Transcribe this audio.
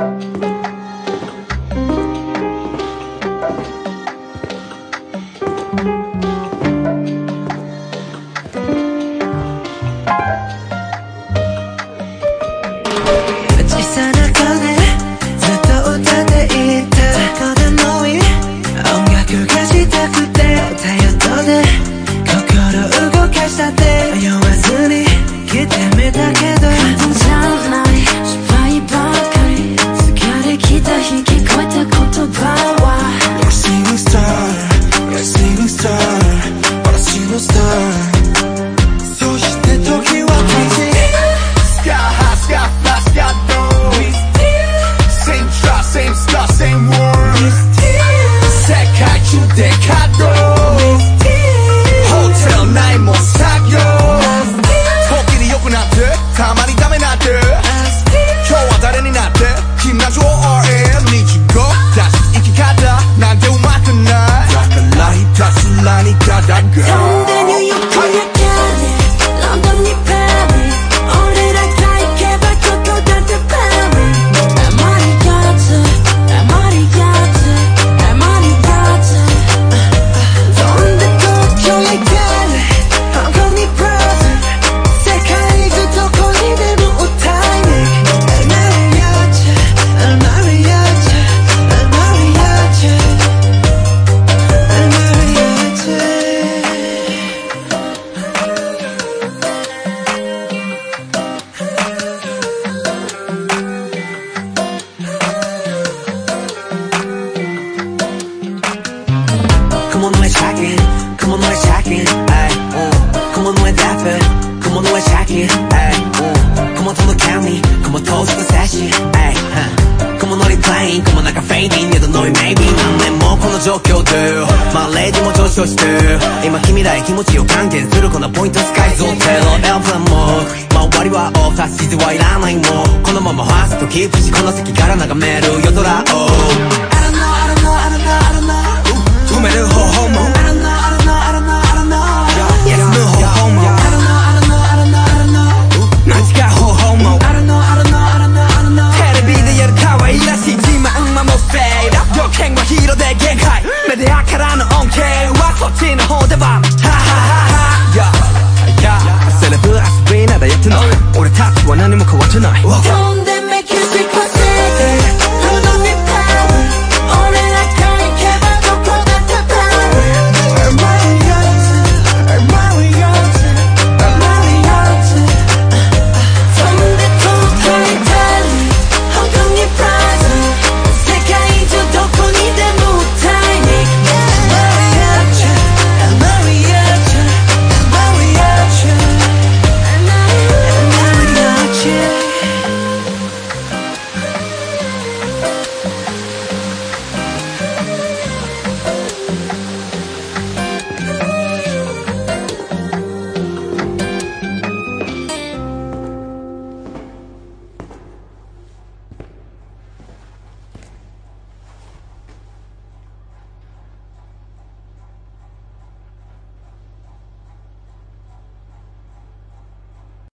了。Chicago Hotel night, Moscato る雲の上シャキ雲とのキャミ雲遠ざのサシ雲のリプライン雲中フェイディングドどのメイビー何年もこの状況でまあレディも上昇して今君らへ気持ちを還元するこのポイントスカイゾーンテロエルプランも終わりはオフ指図はいらないもこのままファーストキープしこの席から眺める夜空をってない。俺たちは何も変わってない、